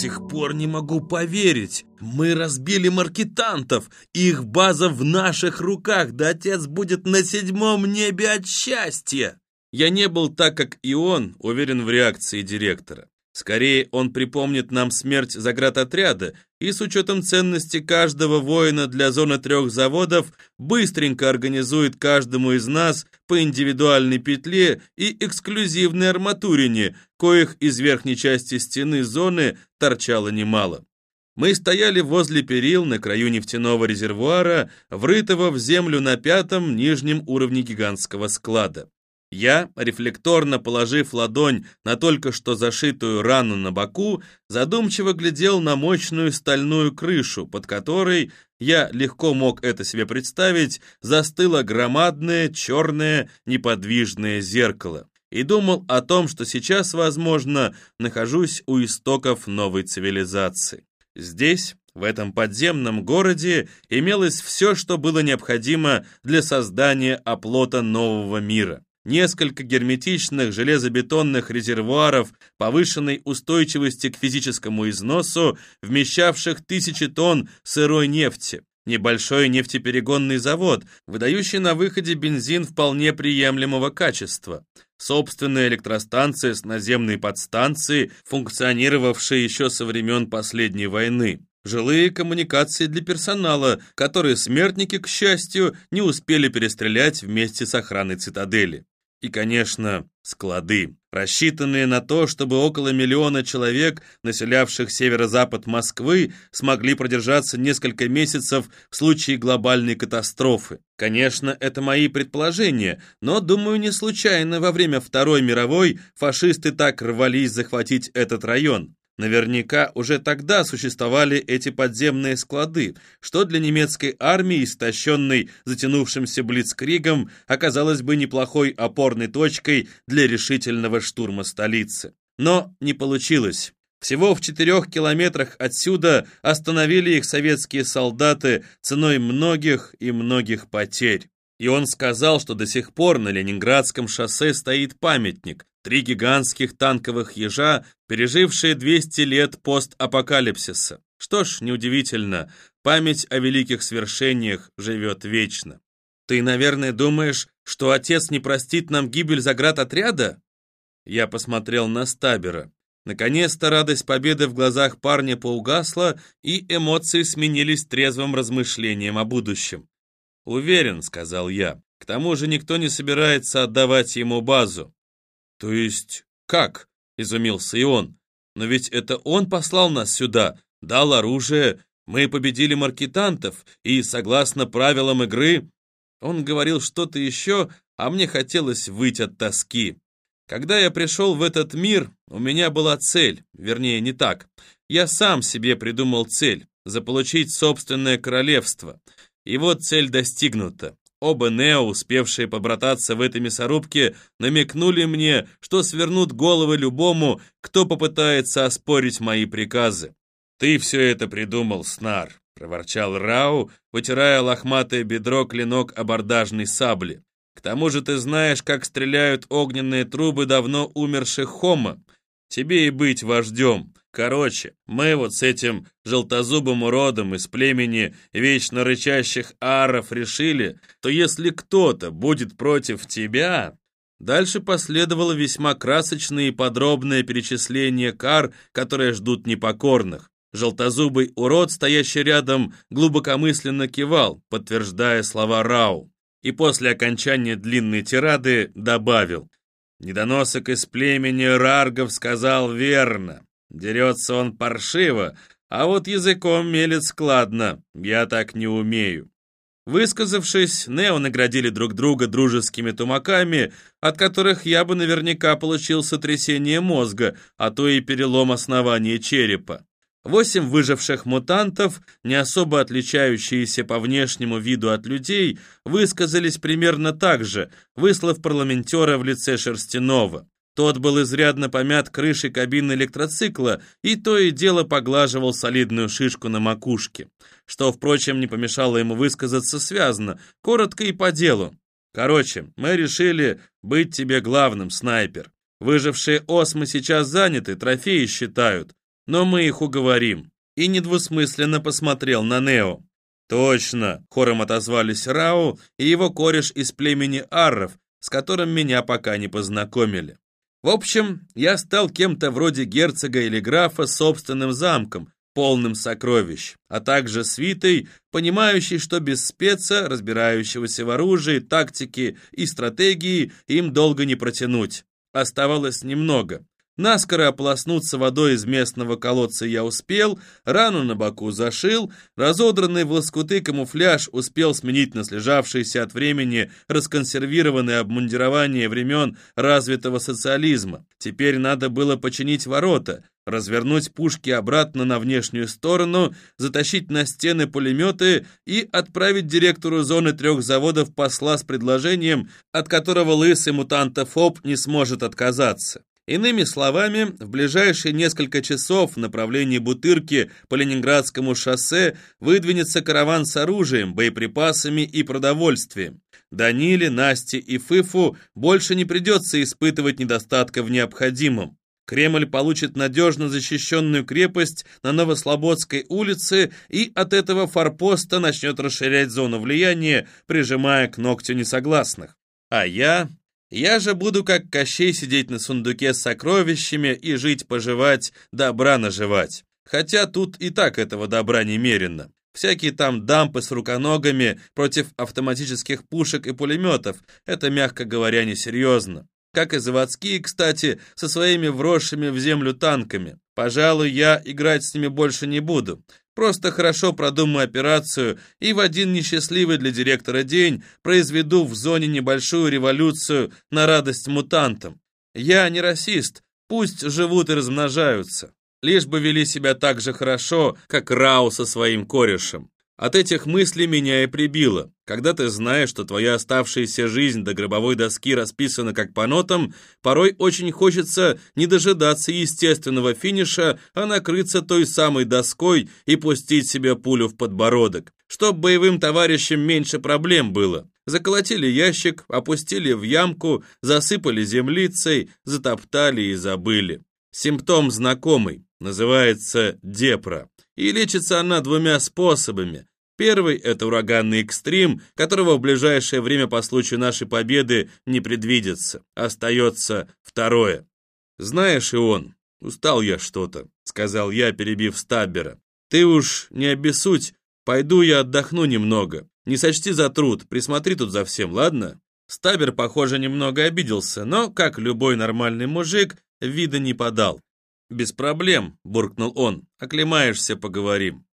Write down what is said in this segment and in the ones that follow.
Сих пор не могу поверить. Мы разбили маркетантов. Их база в наших руках. Да отец будет на седьмом небе от счастья. Я не был так, как и он, уверен в реакции директора. Скорее, он припомнит нам смерть заградотряда и с учетом ценности каждого воина для зоны трех заводов быстренько организует каждому из нас по индивидуальной петле и эксклюзивной арматурине, коих из верхней части стены зоны торчало немало. Мы стояли возле перил на краю нефтяного резервуара, врытого в землю на пятом нижнем уровне гигантского склада. Я, рефлекторно положив ладонь на только что зашитую рану на боку, задумчиво глядел на мощную стальную крышу, под которой, я легко мог это себе представить, застыло громадное черное неподвижное зеркало. И думал о том, что сейчас, возможно, нахожусь у истоков новой цивилизации. Здесь, в этом подземном городе, имелось все, что было необходимо для создания оплота нового мира несколько герметичных железобетонных резервуаров повышенной устойчивости к физическому износу, вмещавших тысячи тонн сырой нефти, небольшой нефтеперегонный завод, выдающий на выходе бензин вполне приемлемого качества, собственная электростанция с наземной подстанцией, функционировавшая еще со времен последней войны, жилые коммуникации для персонала, которые смертники, к счастью, не успели перестрелять вместе с охраной цитадели. И, конечно, склады, рассчитанные на то, чтобы около миллиона человек, населявших северо-запад Москвы, смогли продержаться несколько месяцев в случае глобальной катастрофы. Конечно, это мои предположения, но, думаю, не случайно во время Второй мировой фашисты так рвались захватить этот район. Наверняка уже тогда существовали эти подземные склады, что для немецкой армии, истощенной затянувшимся блицкригом, оказалось бы неплохой опорной точкой для решительного штурма столицы. Но не получилось. Всего в четырех километрах отсюда остановили их советские солдаты ценой многих и многих потерь. И он сказал, что до сих пор на Ленинградском шоссе стоит памятник, три гигантских танковых ежа, пережившие 200 лет постапокалипсиса. Что ж, неудивительно, память о великих свершениях живет вечно. Ты, наверное, думаешь, что отец не простит нам гибель заградотряда? Я посмотрел на Стабера. Наконец-то радость победы в глазах парня поугасла, и эмоции сменились трезвым размышлением о будущем. «Уверен», — сказал я. «К тому же никто не собирается отдавать ему базу». «То есть как?» — изумился и он. «Но ведь это он послал нас сюда, дал оружие, мы победили маркетантов, и, согласно правилам игры...» Он говорил что-то еще, а мне хотелось выйти от тоски. Когда я пришел в этот мир, у меня была цель, вернее, не так. Я сам себе придумал цель — заполучить собственное королевство — и вот цель достигнута. Оба Нео, успевшие побрататься в этой мясорубке, намекнули мне, что свернут головы любому, кто попытается оспорить мои приказы. «Ты все это придумал, Снар», — проворчал Рау, вытирая лохматое бедро клинок абордажной сабли. «К тому же ты знаешь, как стреляют огненные трубы давно умерших хома. Тебе и быть вождем. Короче, мы вот с этим желтозубым уродом из племени вечно рычащих аров решили, то если кто-то будет против тебя... Дальше последовало весьма красочное и подробное перечисление кар, которые ждут непокорных. Желтозубый урод, стоящий рядом, глубокомысленно кивал, подтверждая слова Рау. И после окончания длинной тирады добавил. Недоносок из племени Раргов сказал верно. Дерется он паршиво, а вот языком мелет складно, я так не умею. Высказавшись, Нео наградили друг друга дружескими тумаками, от которых я бы наверняка получил сотрясение мозга, а то и перелом основания черепа. Восемь выживших мутантов, не особо отличающиеся по внешнему виду от людей, высказались примерно так же, выслав парламентера в лице Шерстянова. Тот был изрядно помят крышей кабины электроцикла и то и дело поглаживал солидную шишку на макушке, что, впрочем, не помешало ему высказаться связно, коротко и по делу. Короче, мы решили быть тебе главным, снайпер. Выжившие осмы сейчас заняты, трофеи считают. но мы их уговорим. И недвусмысленно посмотрел на Нео. «Точно!» — хором отозвались Рау и его кореш из племени Арров, с которым меня пока не познакомили. В общем, я стал кем-то вроде герцога или графа с собственным замком, полным сокровищ, а также свитой, понимающей, что без спеца, разбирающегося в оружии, тактике и стратегии, им долго не протянуть. Оставалось немного. Наскоро ополоснуться водой из местного колодца я успел, рану на боку зашил, разодранный в лоскуты камуфляж успел сменить на слежавшееся от времени расконсервированное обмундирование времен развитого социализма. Теперь надо было починить ворота, развернуть пушки обратно на внешнюю сторону, затащить на стены пулеметы и отправить директору зоны трех заводов посла с предложением, от которого лысый мутантофоб не сможет отказаться. Иными словами, в ближайшие несколько часов в направлении Бутырки по Ленинградскому шоссе выдвинется караван с оружием, боеприпасами и продовольствием. Даниле, Насте и Фыфу больше не придется испытывать недостатка в необходимом. Кремль получит надежно защищенную крепость на Новослободской улице и от этого форпоста начнет расширять зону влияния, прижимая к ногтю несогласных. А я я же буду как Кощей сидеть на сундуке с сокровищами и жить-поживать, добра наживать. Хотя тут и так этого добра немерено. Всякие там дампы с руконогами против автоматических пушек и пулеметов – это, мягко говоря, несерьезно. Как и заводские, кстати, со своими вросшими в землю танками. Пожалуй, я играть с ними больше не буду. Просто хорошо продумаю операцию и в один несчастливый для директора день произведу в зоне небольшую революцию на радость мутантам. Я не расист, пусть живут и размножаются. Лишь бы вели себя так же хорошо, как Рау со своим корешем. От этих мыслей меня и прибило. Когда ты знаешь, что твоя оставшаяся жизнь до гробовой доски расписана как по нотам, порой очень хочется не дожидаться естественного финиша, а накрыться той самой доской и пустить себе пулю в подбородок. Чтоб боевым товарищам меньше проблем было. Заколотили ящик, опустили в ямку, засыпали землицей, затоптали и забыли. Симптом знакомый, называется депра. И лечится она двумя способами. Первый – это ураганный экстрим, которого в ближайшее время по случаю нашей победы не предвидится. Остается второе. Знаешь, и он, устал я что-то, сказал я, перебив Стаббера. Ты уж не обессудь, пойду я отдохну немного. Не сочти за труд, присмотри тут за всем, ладно? Стабер, похоже, немного обиделся, но, как любой нормальный мужик, вида не подал. «Без проблем», — буркнул он, — «оклемаешься, поговорим»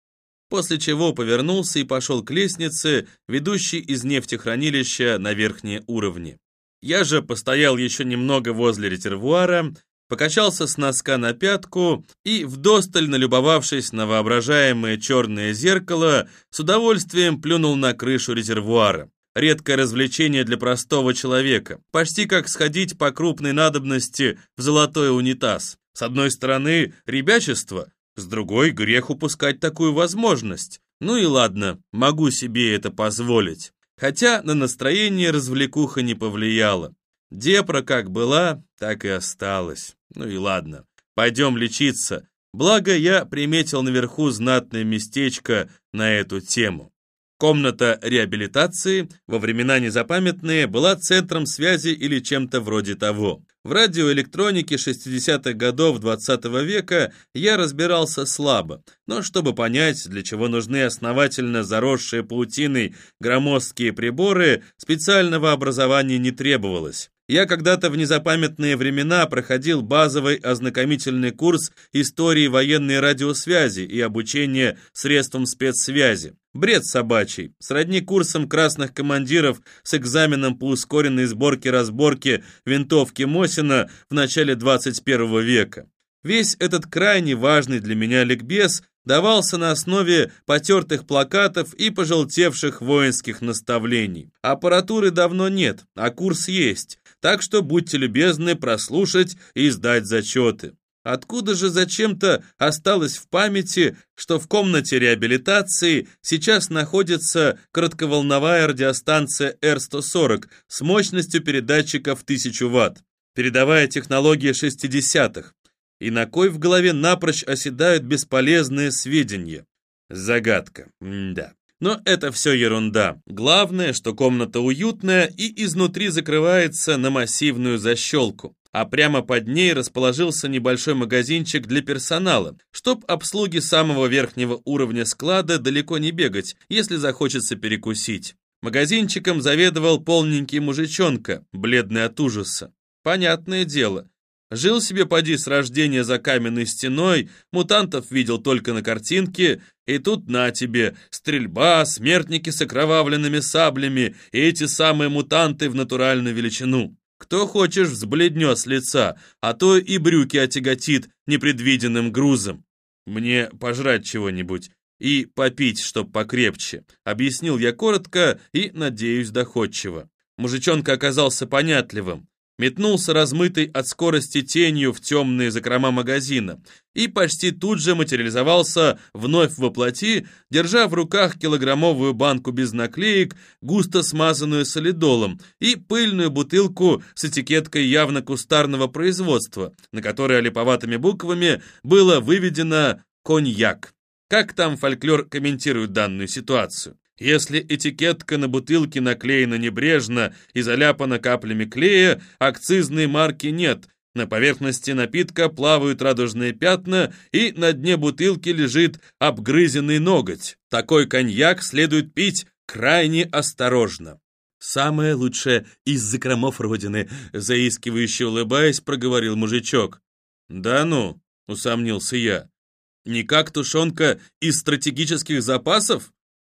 после чего повернулся и пошел к лестнице, ведущей из нефтехранилища на верхние уровни. Я же постоял еще немного возле резервуара, покачался с носка на пятку и, вдосталь налюбовавшись на воображаемое черное зеркало, с удовольствием плюнул на крышу резервуара. Редкое развлечение для простого человека, почти как сходить по крупной надобности в золотой унитаз. С одной стороны, ребячество, с другой, грех упускать такую возможность. Ну и ладно, могу себе это позволить. Хотя на настроение развлекуха не повлияла. Депра как была, так и осталась. Ну и ладно, пойдем лечиться. Благо я приметил наверху знатное местечко на эту тему. Комната реабилитации во времена незапамятные была центром связи или чем-то вроде того. В радиоэлектронике 60-х годов 20 -го века я разбирался слабо, но чтобы понять, для чего нужны основательно заросшие паутиной громоздкие приборы, специального образования не требовалось. Я когда-то в незапамятные времена проходил базовый ознакомительный курс истории военной радиосвязи и обучения средствам спецсвязи. Бред собачий, сродни курсам красных командиров с экзаменом по ускоренной сборке-разборке винтовки Мосина в начале 21 века. Весь этот крайне важный для меня ликбез давался на основе потертых плакатов и пожелтевших воинских наставлений. Аппаратуры давно нет, а курс есть, так что будьте любезны прослушать и сдать зачеты. Откуда же зачем-то осталось в памяти, что в комнате реабилитации сейчас находится коротковолновая радиостанция R140 с мощностью передатчика в 1000 Вт, передовая технология 60-х. и на кой в голове напрочь оседают бесполезные сведения? Загадка, М да. Но это все ерунда. Главное, что комната уютная и изнутри закрывается на массивную защелку а прямо под ней расположился небольшой магазинчик для персонала, чтоб обслуги самого верхнего уровня склада далеко не бегать, если захочется перекусить. Магазинчиком заведовал полненький мужичонка, бледный от ужаса. Понятное дело. Жил себе поди с рождения за каменной стеной, мутантов видел только на картинке, и тут на тебе стрельба, смертники с окровавленными саблями и эти самые мутанты в натуральную величину. Кто хочешь, взбледнет с лица, а то и брюки отяготит непредвиденным грузом. Мне пожрать чего-нибудь и попить, чтоб покрепче, объяснил я коротко и, надеюсь, доходчиво. Мужичонка оказался понятливым метнулся размытый от скорости тенью в темные закрома магазина и почти тут же материализовался вновь во плоти, держа в руках килограммовую банку без наклеек, густо смазанную солидолом, и пыльную бутылку с этикеткой явно кустарного производства, на которой олиповатыми буквами было выведено «коньяк». Как там фольклор комментирует данную ситуацию? Если этикетка на бутылке наклеена небрежно и заляпана каплями клея, акцизной марки нет. На поверхности напитка плавают радужные пятна, и на дне бутылки лежит обгрызенный ноготь. Такой коньяк следует пить крайне осторожно. «Самое лучшее из закромов Родины», — заискивающе улыбаясь, проговорил мужичок. «Да ну», — усомнился я, — «не как тушенка из стратегических запасов?»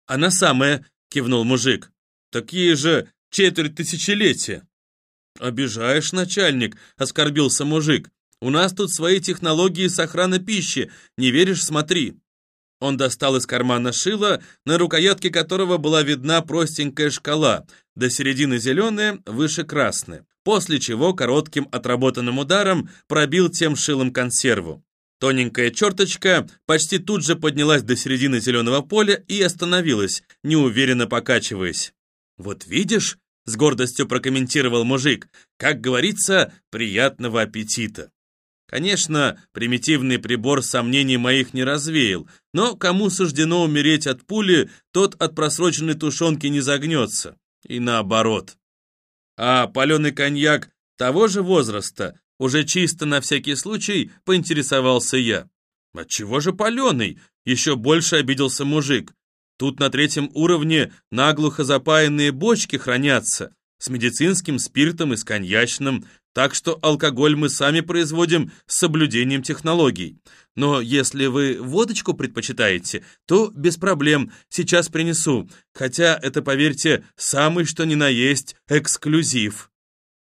«Она самая», — кивнул мужик. «Такие же четверть тысячелетия». «Обижаешь, начальник», — оскорбился мужик. «У нас тут свои технологии сохрана пищи. Не веришь, смотри». Он достал из кармана шило, на рукоятке которого была видна простенькая шкала, до середины зеленая, выше красная, после чего коротким отработанным ударом пробил тем шилом консерву. Тоненькая черточка почти тут же поднялась до середины зеленого поля и остановилась, неуверенно покачиваясь. «Вот видишь», — с гордостью прокомментировал мужик, «как говорится, приятного аппетита». Конечно, примитивный прибор сомнений моих не развеял, но кому суждено умереть от пули, тот от просроченной тушенки не загнется. И наоборот. А паленый коньяк того же возраста, уже чисто на всякий случай поинтересовался я. «Отчего же паленый?» Еще больше обиделся мужик. «Тут на третьем уровне наглухо запаянные бочки хранятся, с медицинским спиртом и с коньячным, так что алкоголь мы сами производим с соблюдением технологий. Но если вы водочку предпочитаете, то без проблем, сейчас принесу, хотя это, поверьте, самый что ни на есть эксклюзив».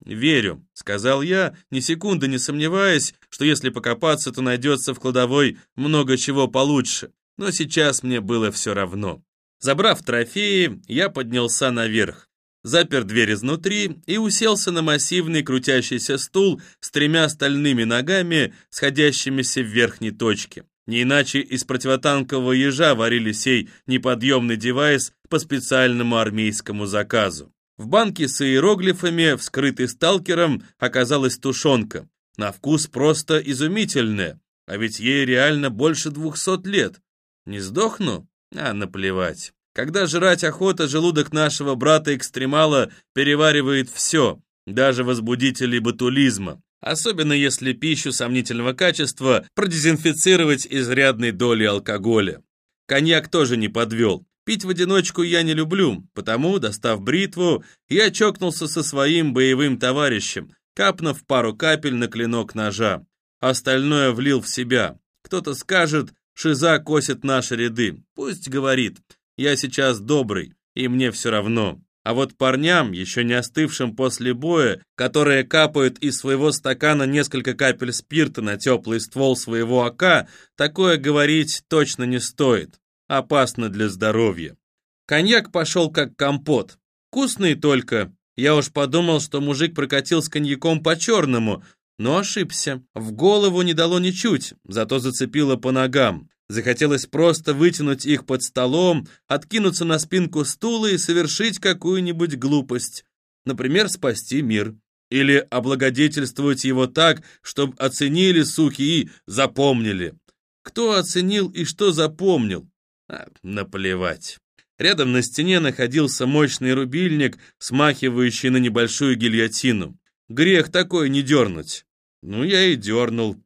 «Верю», — сказал я, ни секунды не сомневаясь, что если покопаться, то найдется в кладовой много чего получше. Но сейчас мне было все равно. Забрав трофеи, я поднялся наверх, запер дверь изнутри и уселся на массивный крутящийся стул с тремя стальными ногами, сходящимися в верхней точке. Не иначе из противотанкового ежа варили сей неподъемный девайс по специальному армейскому заказу. В банке с иероглифами, вскрытой сталкером, оказалась тушенка. На вкус просто изумительная, а ведь ей реально больше двухсот лет. Не сдохну? А, наплевать. Когда жрать охота, желудок нашего брата-экстремала переваривает все, даже возбудители ботулизма. Особенно если пищу сомнительного качества продезинфицировать изрядной долей алкоголя. Коньяк тоже не подвел. Пить в одиночку я не люблю, потому, достав бритву, я чокнулся со своим боевым товарищем, капнув пару капель на клинок ножа. Остальное влил в себя. Кто-то скажет, Шиза косит наши ряды. Пусть говорит, я сейчас добрый, и мне все равно. А вот парням, еще не остывшим после боя, которые капают из своего стакана несколько капель спирта на теплый ствол своего АК, такое говорить точно не стоит опасно для здоровья. Коньяк пошел как компот. Вкусный только. Я уж подумал, что мужик прокатил с коньяком по-черному, но ошибся. В голову не дало ничуть, зато зацепило по ногам. Захотелось просто вытянуть их под столом, откинуться на спинку стула и совершить какую-нибудь глупость. Например, спасти мир. Или облагодетельствовать его так, чтобы оценили, суки, и запомнили? Кто оценил и что запомнил? А, наплевать. Рядом на стене находился мощный рубильник, смахивающий на небольшую гильотину. Грех такой не дернуть. Ну, я и дернул.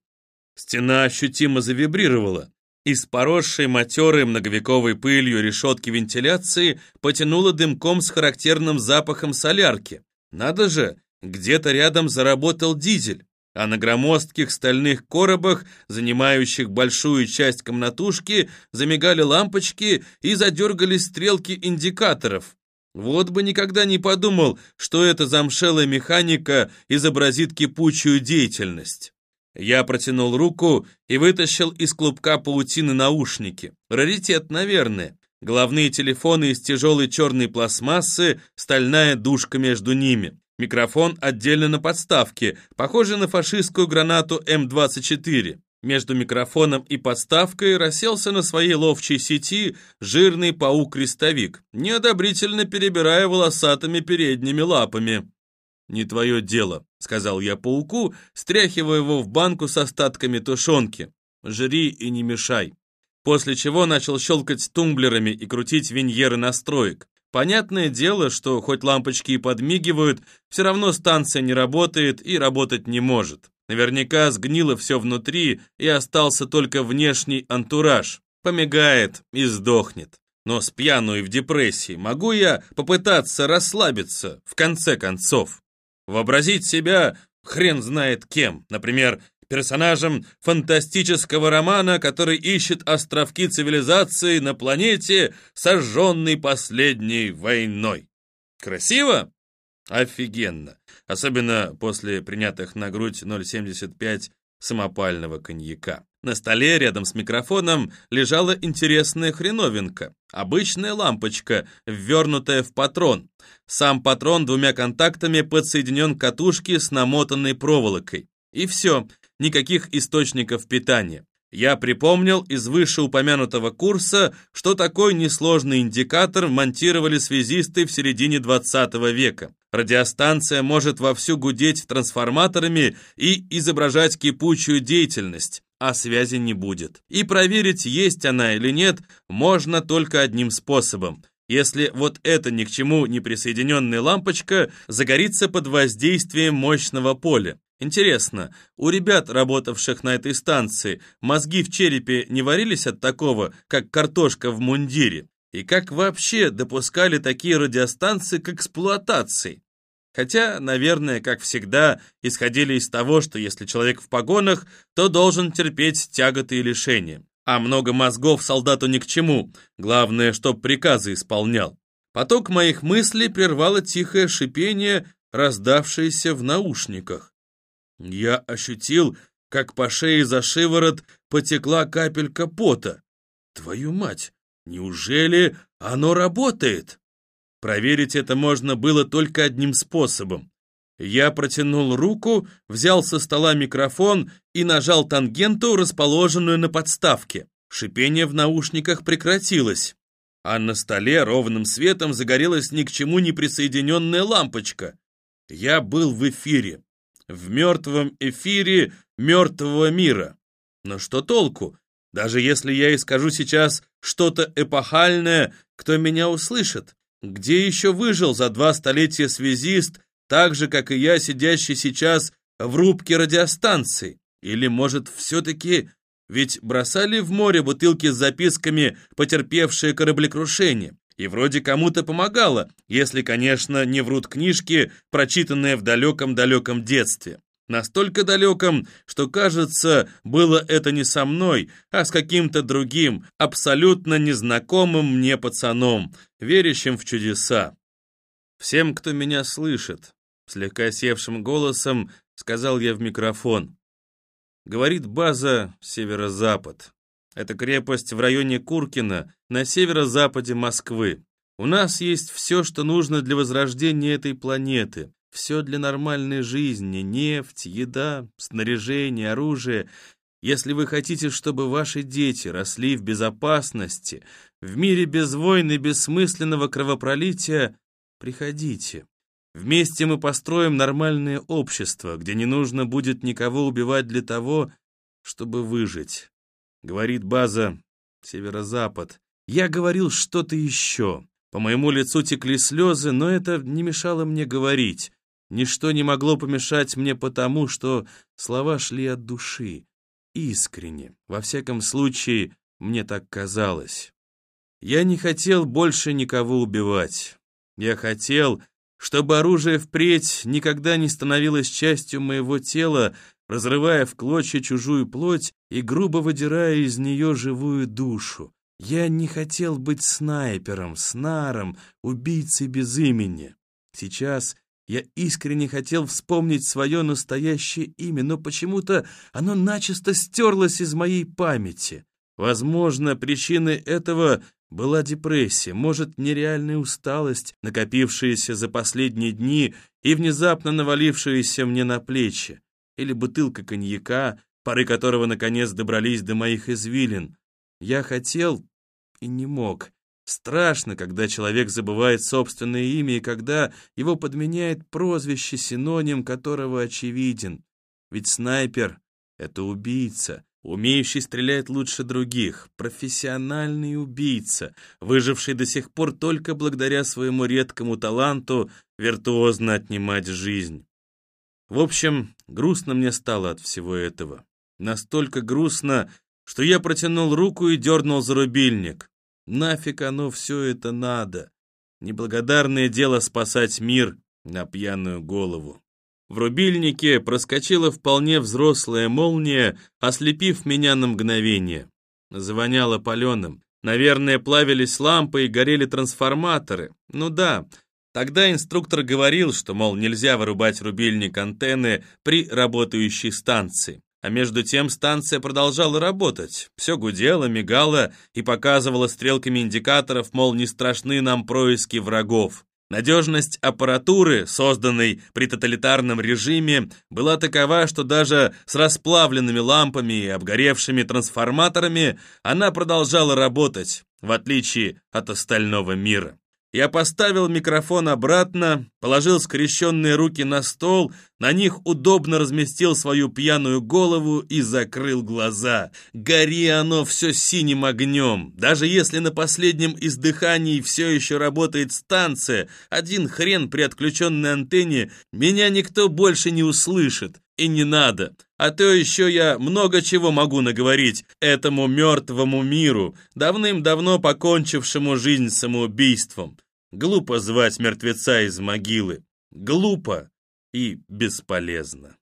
Стена ощутимо завибрировала. Из поросшей матерой многовековой пылью решетки вентиляции потянуло дымком с характерным запахом солярки. Надо же, где-то рядом заработал дизель, а на громоздких стальных коробах, занимающих большую часть комнатушки, замигали лампочки и задергались стрелки индикаторов. Вот бы никогда не подумал, что эта замшелая механика изобразит кипучую деятельность. Я протянул руку и вытащил из клубка паутины наушники. Раритет, наверное. Главные телефоны из тяжелой черной пластмассы, стальная дужка между ними. Микрофон отдельно на подставке, похожий на фашистскую гранату М-24. Между микрофоном и подставкой расселся на своей ловчей сети жирный паук-крестовик, неодобрительно перебирая волосатыми передними лапами. «Не твое дело», — сказал я пауку, стряхивая его в банку с остатками тушенки. «Жри и не мешай». После чего начал щелкать тумблерами и крутить виньеры настроек. Понятное дело, что хоть лампочки и подмигивают, все равно станция не работает и работать не может. Наверняка сгнило все внутри и остался только внешний антураж. Помигает и сдохнет. Но с пьяну и в депрессии могу я попытаться расслабиться, в конце концов. Вообразить себя хрен знает кем, например, персонажем фантастического романа, который ищет островки цивилизации на планете, сожженной последней войной. Красиво? Офигенно. Особенно после принятых на грудь 0,75 самопального коньяка. На столе рядом с микрофоном лежала интересная хреновинка. Обычная лампочка, ввернутая в патрон. Сам патрон двумя контактами подсоединен к катушке с намотанной проволокой. И все, никаких источников питания. Я припомнил из вышеупомянутого курса, что такой несложный индикатор монтировали связисты в середине 20 века. Радиостанция может вовсю гудеть трансформаторами и изображать кипучую деятельность, а связи не будет. И проверить, есть она или нет, можно только одним способом. Если вот эта ни к чему не присоединенная лампочка загорится под воздействием мощного поля. Интересно, у ребят, работавших на этой станции, мозги в черепе не варились от такого, как картошка в мундире? И как вообще допускали такие радиостанции к эксплуатации? Хотя, наверное, как всегда, исходили из того, что если человек в погонах, то должен терпеть тяготы и лишения. А много мозгов солдату ни к чему, главное, чтоб приказы исполнял. Поток моих мыслей прервало тихое шипение, раздавшееся в наушниках. Я ощутил, как по шее за шиворот потекла капелька пота. Твою мать, неужели оно работает? Проверить это можно было только одним способом. Я протянул руку, взял со стола микрофон и нажал тангенту, расположенную на подставке. Шипение в наушниках прекратилось, а на столе ровным светом загорелась ни к чему не присоединенная лампочка. Я был в эфире в мертвом эфире мертвого мира. Но что толку? Даже если я и скажу сейчас что-то эпохальное, кто меня услышит? Где еще выжил за два столетия связист, так же, как и я, сидящий сейчас в рубке радиостанции? Или, может, все-таки... Ведь бросали в море бутылки с записками, потерпевшие кораблекрушение. И вроде кому-то помогало, если, конечно, не врут книжки, прочитанные в далеком-далеком детстве. Настолько далеком, что, кажется, было это не со мной, а с каким-то другим, абсолютно незнакомым мне пацаном, верящим в чудеса. «Всем, кто меня слышит», — слегка севшим голосом сказал я в микрофон. Говорит база «Северо-Запад». Это крепость в районе Куркина, на северо-западе Москвы. У нас есть все, что нужно для возрождения этой планеты. Все для нормальной жизни. Нефть, еда, снаряжение, оружие. Если вы хотите, чтобы ваши дети росли в безопасности, в мире без войн и бессмысленного кровопролития, приходите. Вместе мы построим нормальное общество, где не нужно будет никого убивать для того, чтобы выжить. Говорит база «Северо-Запад». Я говорил что-то еще. По моему лицу текли слезы, но это не мешало мне говорить. Ничто не могло помешать мне потому, что слова шли от души. Искренне. Во всяком случае, мне так казалось. Я не хотел больше никого убивать. Я хотел, чтобы оружие впредь никогда не становилось частью моего тела, разрывая в клочья чужую плоть и грубо выдирая из нее живую душу. Я не хотел быть снайпером, снаром, убийцей без имени. Сейчас я искренне хотел вспомнить свое настоящее имя, но почему-то оно начисто стерлось из моей памяти. Возможно, причиной этого была депрессия, может, нереальная усталость, накопившаяся за последние дни и внезапно навалившаяся мне на плечи, или бутылка коньяка, пары которого наконец добрались до моих извилин. Я хотел и не мог. Страшно, когда человек забывает собственное имя и когда его подменяет прозвище, синоним которого очевиден. Ведь снайпер — это убийца, умеющий стрелять лучше других, профессиональный убийца, выживший до сих пор только благодаря своему редкому таланту виртуозно отнимать жизнь. В общем, грустно мне стало от всего этого. Настолько грустно, что я протянул руку и дернул за рубильник. Нафиг оно все это надо? Неблагодарное дело спасать мир на пьяную голову. В рубильнике проскочила вполне взрослая молния, ослепив меня на мгновение. Завоняло паленым. Наверное, плавились лампы и горели трансформаторы. Ну да, тогда инструктор говорил, что, мол, нельзя вырубать рубильник антенны при работающей станции. А между тем станция продолжала работать. Все гудело, мигало и показывало стрелками индикаторов, мол, не страшны нам происки врагов. Надежность аппаратуры, созданной при тоталитарном режиме, была такова, что даже с расплавленными лампами и обгоревшими трансформаторами она продолжала работать, в отличие от остального мира. Я поставил микрофон обратно, положил скрещенные руки на стол, на них удобно разместил свою пьяную голову и закрыл глаза. Гори оно все синим огнем. Даже если на последнем издыхании все еще работает станция, один хрен при отключенной антенне, меня никто больше не услышит. И не надо. А то еще я много чего могу наговорить этому мертвому миру, давным-давно покончившему жизнь самоубийством. Глупо звать мертвеца из могилы. Глупо и бесполезно.